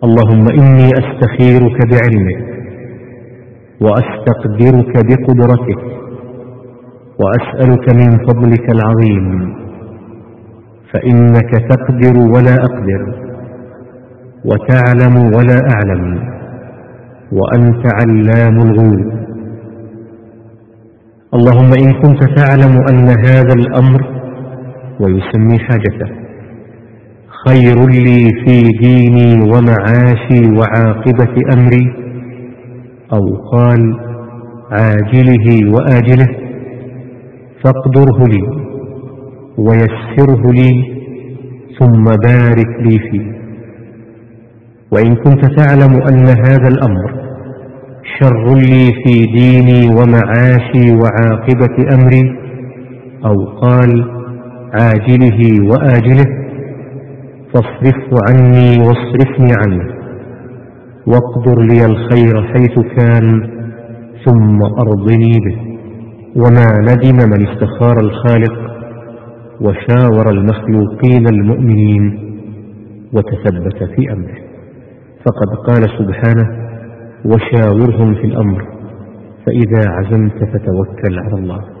اللهم إني أستخيرك بعلمك وأستقدرك بقدرتك وأسألك من فضلك العظيم فإنك تقدر ولا أقدر وتعلم ولا أعلم وأنت علام الغيوب. اللهم إن كنت تعلم أن هذا الأمر ويسمي حاجته. خير لي في ديني ومعاشي وعاقبة أمري. أو قال عاجله وآجله فاقدره لي ويسره لي ثم بارك لي فيه. وإن كنت تعلم أن هذا الأمر شر لي في ديني ومعاشي وعاقبة أمري أو قال عاجله وآجله فاصرفه عني واصرفني عنه. واقدر لي الخير حيث كان ثم أرضني به. وما ندم من استخار الخالق وشاور المخلوقين المؤمنين وتثبت في أمره. فقد قال سبحانه وشاورهم في الأمر فإذا عزمت فتوكل على الله.